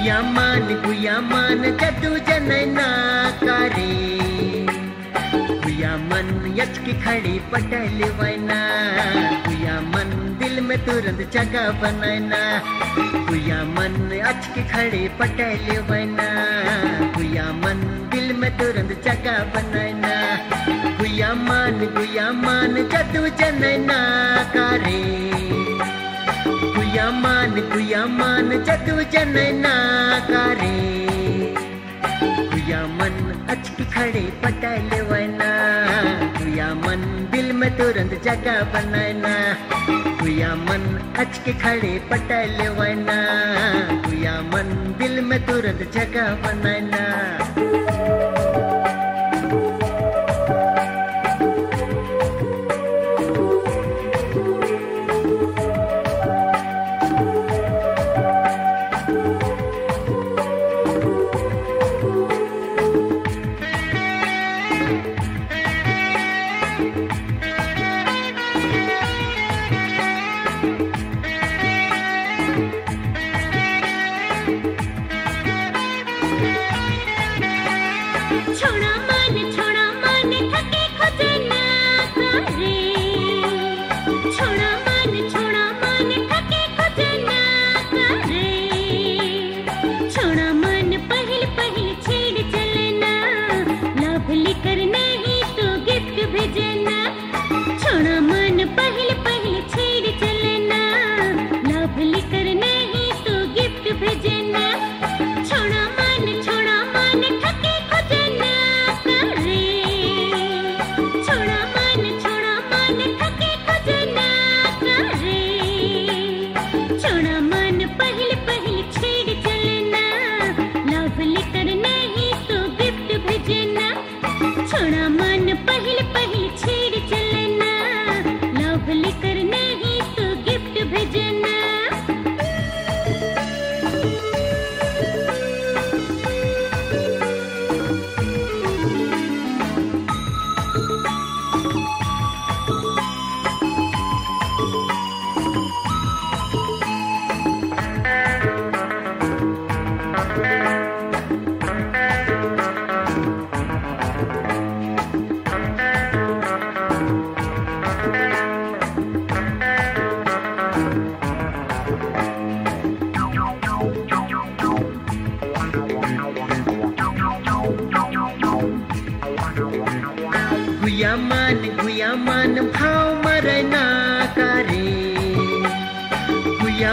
गुया मान जदू जनैना करे। गुया मन की खड़ी पटल वैना। गुया मन दिल में तुरंत जगह बनैना। गुया मन अच की खड़ी पटल वैना। गुया मन दिल में तुरंत जगह बनैना। गुया मान गुया मान जदू जनैना करे। मान गुया मान जदू जनैना करे। गुया मन अचकी खड़े पटल वैना। गुया मन दिल में तुरंत जगह बनैना गुया मन अचके खड़े पटल वैना। गुया मन दिल में तुरंत जगह बनैना पहल पहल छेड़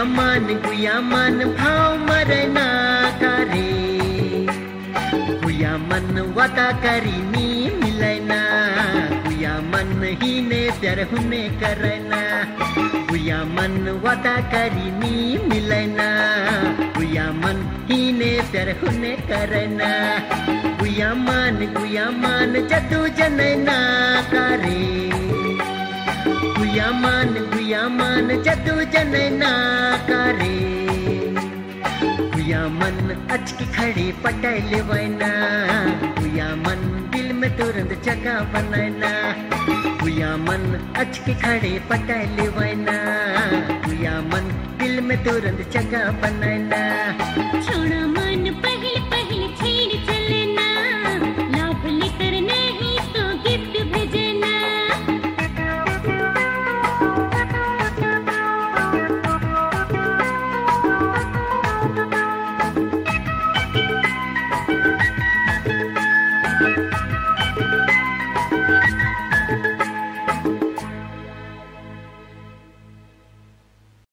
मान, गुया मान, भाव मरना करे। गुया मन वादा करी, नी मिलना। गुया मन ही ने प्यार हुने करना। गुया मन वादा करी, नी मिलना। गुया मन ही ने प्यार हुने करना। गुया मान गुया मान, जदू जनैना करे। गुया मान गुया मान, जदू जनैना मन अचकी खड़ी पटल गुया मन दिल में तुरंत जगह बनाना। गुया मन अचकी खड़ी पटल वैना गुया मन दिल में तुरंत जगह बनैना। छोड़ा मन पहल